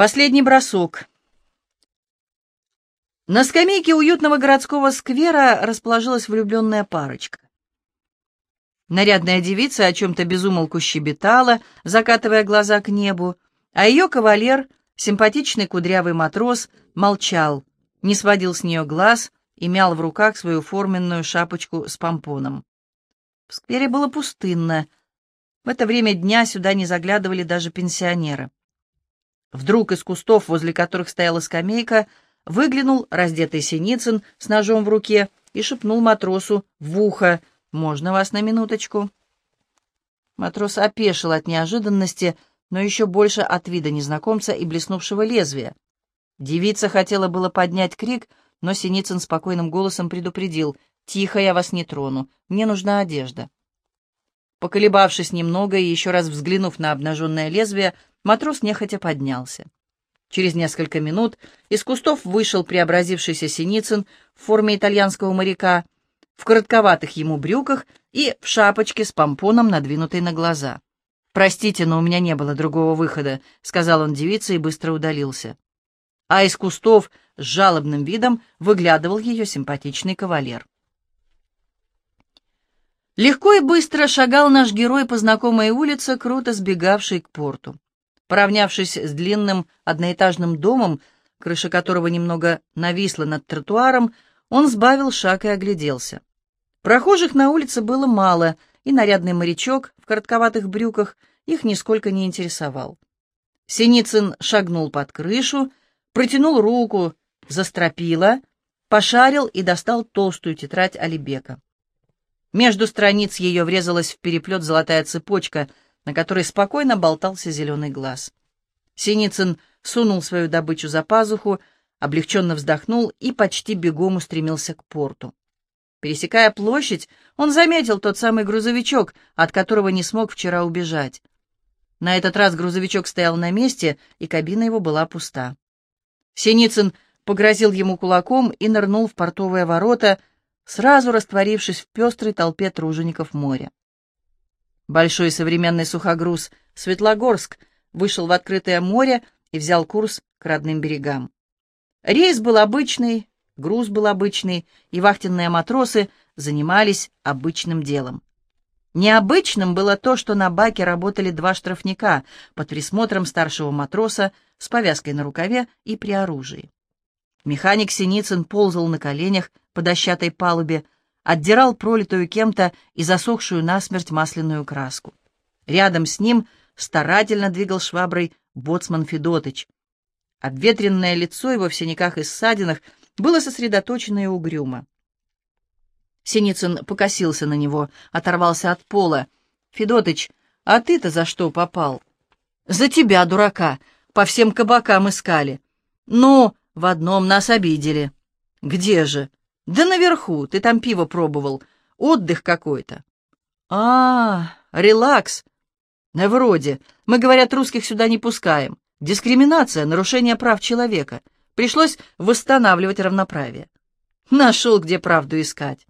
Последний бросок. На скамейке уютного городского сквера расположилась влюбленная парочка. Нарядная девица о чем-то безумолку щебетала, закатывая глаза к небу, а ее кавалер, симпатичный кудрявый матрос, молчал, не сводил с нее глаз и мял в руках свою форменную шапочку с помпоном. В сквере было пустынно. В это время дня сюда не заглядывали даже пенсионеры. Вдруг из кустов, возле которых стояла скамейка, выглянул раздетый Синицын с ножом в руке и шепнул матросу в ухо «Можно вас на минуточку?» Матрос опешил от неожиданности, но еще больше от вида незнакомца и блеснувшего лезвия. Девица хотела было поднять крик, но Синицын спокойным голосом предупредил «Тихо, я вас не трону, мне нужна одежда». Поколебавшись немного и еще раз взглянув на обнаженное лезвие, матрос нехотя поднялся. Через несколько минут из кустов вышел преобразившийся Синицын в форме итальянского моряка, в коротковатых ему брюках и в шапочке с помпоном, надвинутой на глаза. «Простите, но у меня не было другого выхода», — сказал он девице и быстро удалился. А из кустов с жалобным видом выглядывал ее симпатичный кавалер. Легко и быстро шагал наш герой по знакомой улице, круто сбегавшей к порту. Поравнявшись с длинным одноэтажным домом, крыша которого немного нависла над тротуаром, он сбавил шаг и огляделся. Прохожих на улице было мало, и нарядный морячок в коротковатых брюках их нисколько не интересовал. Синицын шагнул под крышу, протянул руку, застропила, пошарил и достал толстую тетрадь Алибека. Между страниц ее врезалась в переплет золотая цепочка — на которой спокойно болтался зеленый глаз. Синицын сунул свою добычу за пазуху, облегченно вздохнул и почти бегом устремился к порту. Пересекая площадь, он заметил тот самый грузовичок, от которого не смог вчера убежать. На этот раз грузовичок стоял на месте, и кабина его была пуста. Синицын погрозил ему кулаком и нырнул в портовые ворота, сразу растворившись в пестрой толпе тружеников моря. Большой современный сухогруз «Светлогорск» вышел в открытое море и взял курс к родным берегам. Рейс был обычный, груз был обычный, и вахтенные матросы занимались обычным делом. Необычным было то, что на баке работали два штрафника под присмотром старшего матроса с повязкой на рукаве и при оружии. Механик Синицын ползал на коленях по дощатой палубе, отдирал пролитую кем-то и засохшую насмерть масляную краску. Рядом с ним старательно двигал шваброй боцман Федотыч. Обветренное лицо его в синяках и ссадинах было сосредоточено и угрюмо. Синицын покосился на него, оторвался от пола. «Федотыч, а ты-то за что попал?» «За тебя, дурака, по всем кабакам искали. Ну, в одном нас обидели». «Где же?» «Да наверху, ты там пиво пробовал. Отдых какой-то». «А, релакс». «Да вроде. Мы, говорят, русских сюда не пускаем. Дискриминация, нарушение прав человека. Пришлось восстанавливать равноправие». Нашел, где правду искать.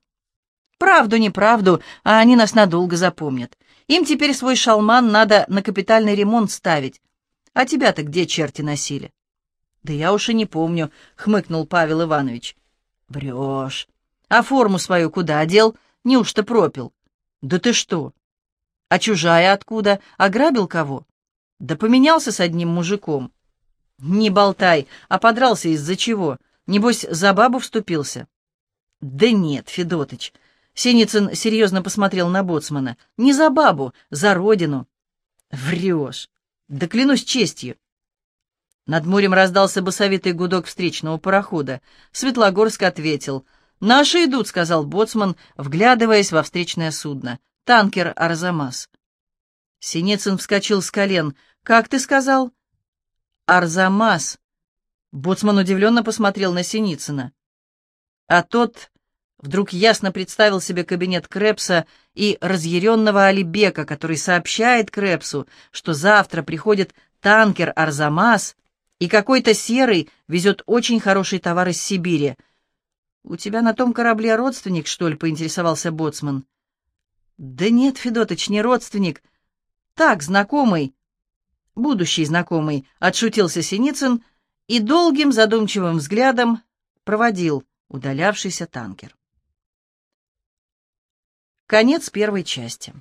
Правду, неправду, а они нас надолго запомнят. Им теперь свой шалман надо на капитальный ремонт ставить. А тебя-то где черти носили? Да я уж и не помню, хмыкнул Павел Иванович. Врешь. А форму свою куда одел? Неужто пропил? Да ты что? А чужая откуда? Ограбил кого? Да поменялся с одним мужиком. Не болтай, а подрался из-за чего? Небось, за бабу вступился? Да нет, Федотыч. Синицын серьезно посмотрел на боцмана. Не за бабу, за родину. Врешь. Да клянусь честью. Над морем раздался басовитый гудок встречного парохода. Светлогорск ответил. «Наши идут», — сказал боцман, вглядываясь во встречное судно. «Танкер Арзамас». Синицын вскочил с колен. «Как ты сказал?» «Арзамас». Боцман удивленно посмотрел на Синицына. А тот вдруг ясно представил себе кабинет Крепса и разъяренного Алибека, который сообщает Крепсу, что завтра приходит танкер «Арзамас», и какой-то серый везет очень хороший товар из Сибири. «У тебя на том корабле родственник, что ли?» — поинтересовался боцман. «Да нет, Федотыч, не родственник. Так, знакомый. будущий знакомый, отшутился Синицын и долгим задумчивым взглядом проводил удалявшийся танкер. Конец первой части.